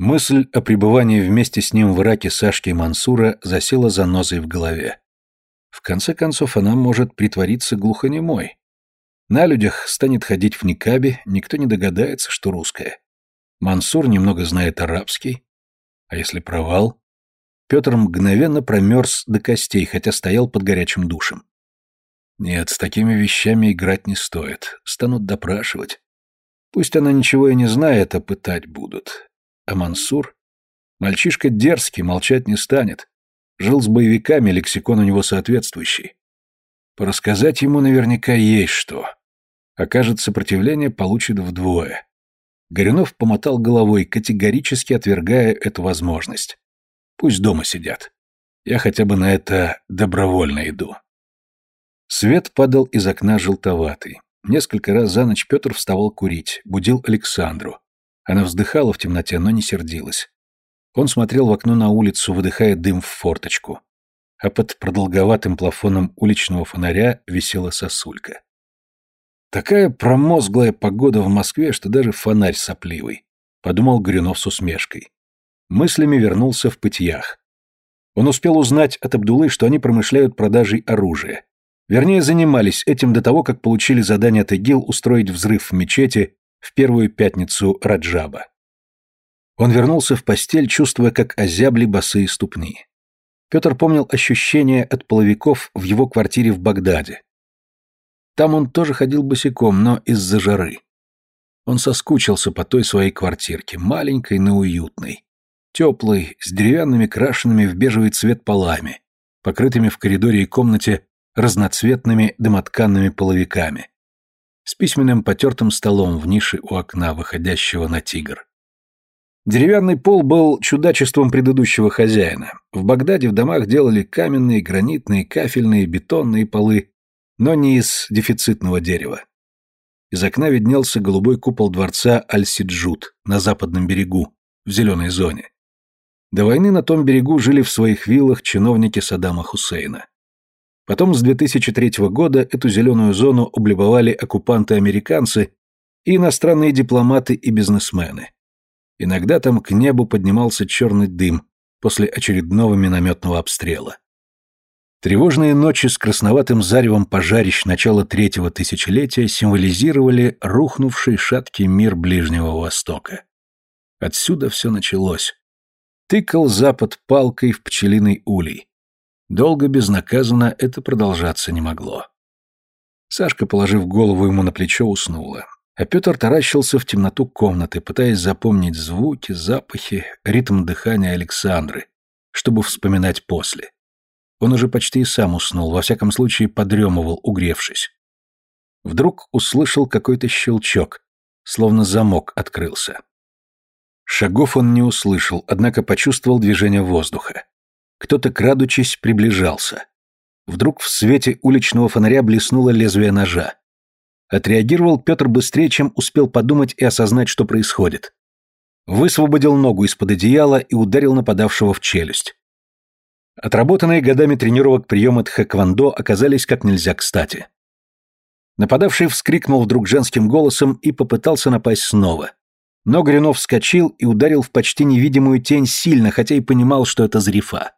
Мысль о пребывании вместе с ним в Ираке Сашки и Мансура засела за нозой в голове. В конце концов, она может притвориться глухонемой. На людях станет ходить в никабе, никто не догадается, что русская. Мансур немного знает арабский. А если провал? Петр мгновенно промерз до костей, хотя стоял под горячим душем. Нет, с такими вещами играть не стоит. Станут допрашивать. Пусть она ничего и не знает, а пытать будут. А Мансур? Мальчишка дерзкий, молчать не станет. Жил с боевиками, лексикон у него соответствующий. Порассказать ему наверняка есть что. Окажет сопротивление, получит вдвое. Горюнов помотал головой, категорически отвергая эту возможность. Пусть дома сидят. Я хотя бы на это добровольно иду. Свет падал из окна желтоватый. Несколько раз за ночь Петр вставал курить, будил Александру. Она вздыхала в темноте, но не сердилась. Он смотрел в окно на улицу, выдыхая дым в форточку. А под продолговатым плафоном уличного фонаря висела сосулька. Такая промозглая погода в Москве, что даже фонарь сопливый, подумал Горюнов с усмешкой. Мыслями вернулся в пытьях. Он успел узнать от Абдулы, что они промышляют продажей оружия. Вернее, занимались этим до того, как получили задание от ИГИЛ устроить взрыв в мечети в первую пятницу Раджаба. Он вернулся в постель, чувствуя, как озябли босые ступни. Петр помнил ощущение от половиков в его квартире в Багдаде. Там он тоже ходил босиком, но из-за жары. Он соскучился по той своей квартирке, маленькой, но уютной. Теплой, с деревянными крашенными в бежевый цвет полами, покрытыми в коридоре и комнате разноцветными домотканными половиками, с письменным потертым столом в нише у окна, выходящего на тигр. Деревянный пол был чудачеством предыдущего хозяина. В Багдаде в домах делали каменные, гранитные, кафельные, бетонные полы, но не из дефицитного дерева. Из окна виднелся голубой купол дворца Аль-Сиджут на западном берегу, в зеленой зоне. До войны на том берегу жили в своих виллах чиновники Саддама Хусейна. Потом с 2003 года эту зеленую зону облюбовали оккупанты-американцы и иностранные дипломаты и бизнесмены. Иногда там к небу поднимался черный дым после очередного минометного обстрела. Тревожные ночи с красноватым заревом пожарищ начала третьего тысячелетия символизировали рухнувший шаткий мир Ближнего Востока. Отсюда все началось. Тыкал Запад палкой в пчелиный улей. Долго безнаказанно это продолжаться не могло. Сашка, положив голову ему на плечо, уснула. А Петр таращился в темноту комнаты, пытаясь запомнить звуки, запахи, ритм дыхания Александры, чтобы вспоминать после. Он уже почти и сам уснул, во всяком случае подремывал, угревшись. Вдруг услышал какой-то щелчок, словно замок открылся. Шагов он не услышал, однако почувствовал движение воздуха. Кто-то, крадучись, приближался. Вдруг в свете уличного фонаря блеснуло лезвие ножа. Отреагировал Петр быстрее, чем успел подумать и осознать, что происходит. Высвободил ногу из-под одеяла и ударил нападавшего в челюсть. Отработанные годами тренировок приемы тхэквондо оказались как нельзя кстати. Нападавший вскрикнул вдруг женским голосом и попытался напасть снова. Но Гринов вскочил и ударил в почти невидимую тень сильно, хотя и понимал, что это зрифа.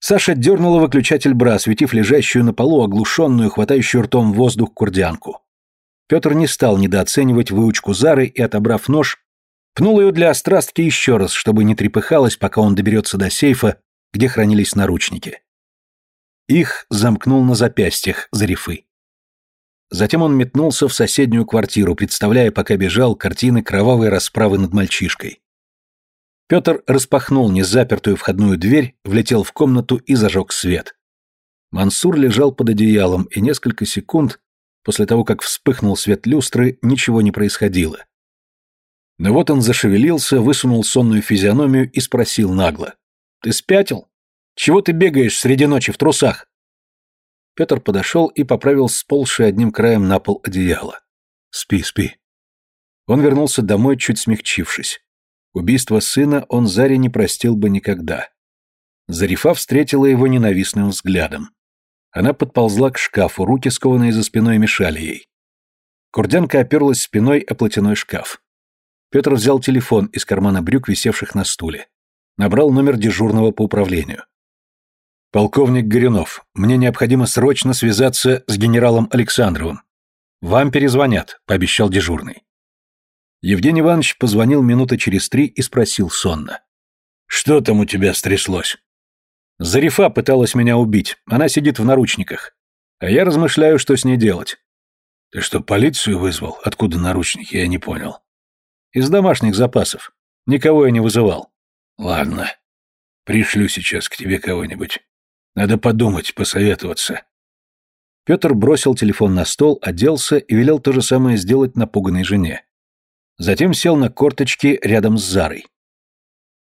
Саша дернула выключатель бра, светив лежащую на полу оглушенную, хватающую ртом воздух курдянку. Петр не стал недооценивать выучку Зары и, отобрав нож, пнул ее для острастки еще раз, чтобы не трепыхалась, пока он доберется до сейфа, где хранились наручники. Их замкнул на запястьях Зарифы. Затем он метнулся в соседнюю квартиру, представляя, пока бежал, картины кровавой расправы над мальчишкой. Петр распахнул незапертую входную дверь, влетел в комнату и зажег свет. Мансур лежал под одеялом, и несколько секунд, после того, как вспыхнул свет люстры, ничего не происходило. Но вот он зашевелился, высунул сонную физиономию и спросил нагло. «Ты спятил? Чего ты бегаешь среди ночи в трусах?» Петр подошел и поправил сползшее одним краем на пол одеяла. «Спи, спи». Он вернулся домой, чуть смягчившись. Убийство сына он Заре не простил бы никогда. Зарифа встретила его ненавистным взглядом. Она подползла к шкафу, руки, скованные за спиной, мешали ей. Курдянка оперлась спиной о платяной шкаф. Петр взял телефон из кармана брюк, висевших на стуле. Набрал номер дежурного по управлению. «Полковник Горюнов, мне необходимо срочно связаться с генералом Александровым. Вам перезвонят», — пообещал дежурный. Евгений Иванович позвонил минута через три и спросил сонно. «Что там у тебя стряслось?» «Зарифа пыталась меня убить. Она сидит в наручниках. А я размышляю, что с ней делать». «Ты что, полицию вызвал? Откуда наручники? Я не понял». «Из домашних запасов. Никого я не вызывал». «Ладно. Пришлю сейчас к тебе кого-нибудь. Надо подумать, посоветоваться». Петр бросил телефон на стол, оделся и велел то же самое сделать напуганной жене. Затем сел на корточки рядом с Зарой.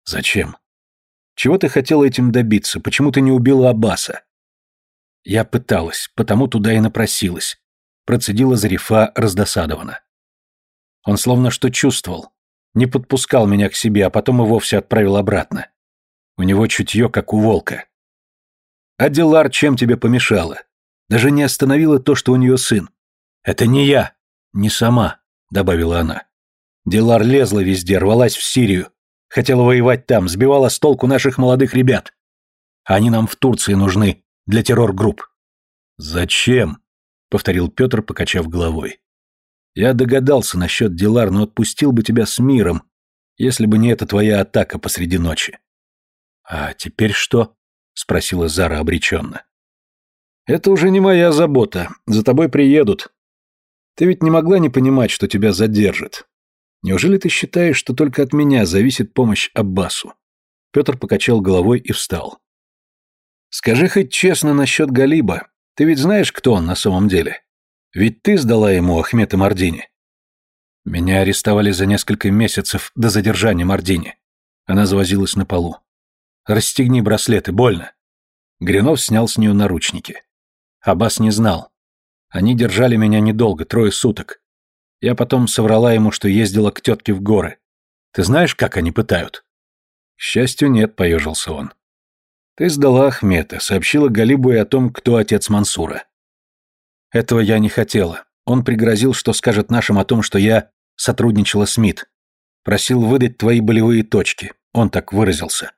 «Зачем? Чего ты хотела этим добиться? Почему ты не убила Аббаса?» «Я пыталась, потому туда и напросилась», — процедила Зарифа раздосадованно. Он словно что чувствовал. Не подпускал меня к себе, а потом и вовсе отправил обратно. У него чутье, как у волка. «А Дилар чем тебе помешала? Даже не остановила то, что у нее сын. Это не я, не сама», — добавила она. Дилар лезла везде, рвалась в Сирию. Хотела воевать там, сбивала с толку наших молодых ребят. Они нам в Турции нужны, для террор-групп». «Зачем?» — повторил Петр, покачав головой. «Я догадался насчет Дилар, но отпустил бы тебя с миром, если бы не эта твоя атака посреди ночи». «А теперь что?» — спросила Зара обреченно. «Это уже не моя забота. За тобой приедут. Ты ведь не могла не понимать, что тебя задержат. Неужели ты считаешь, что только от меня зависит помощь Аббасу? Петр покачал головой и встал. Скажи хоть честно насчет Галиба. Ты ведь знаешь, кто он на самом деле? Ведь ты сдала ему Ахмета Мардини. Меня арестовали за несколько месяцев до задержания Мардини. Она завозилась на полу. Расстегни браслеты, больно. Гринов снял с нее наручники. Абас не знал. Они держали меня недолго, трое суток. Я потом соврала ему, что ездила к тетке в горы. Ты знаешь, как они пытают?» «К счастью, нет», — поежился он. «Ты сдала Ахмета, сообщила Галибу и о том, кто отец Мансура». «Этого я не хотела. Он пригрозил, что скажет нашим о том, что я сотрудничала с МИД. Просил выдать твои болевые точки. Он так выразился».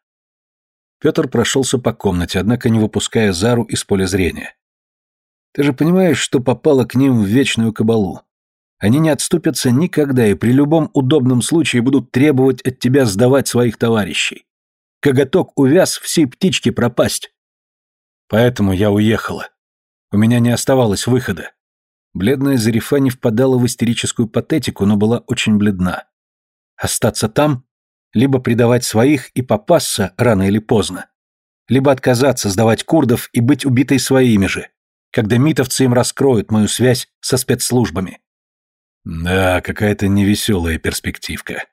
Петр прошелся по комнате, однако не выпуская Зару из поля зрения. «Ты же понимаешь, что попала к ним в вечную кабалу. Они не отступятся никогда и при любом удобном случае будут требовать от тебя сдавать своих товарищей. Коготок увяз, всей птичке пропасть. Поэтому я уехала. У меня не оставалось выхода. Бледная Зарифа не впадала в истерическую патетику, но была очень бледна. Остаться там, либо предавать своих и попасться рано или поздно, либо отказаться сдавать курдов и быть убитой своими же, когда митовцы им раскроют мою связь со спецслужбами. Да, какая-то невеселая перспективка.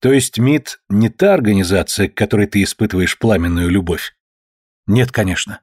То есть МИД не та организация, к которой ты испытываешь пламенную любовь? Нет, конечно.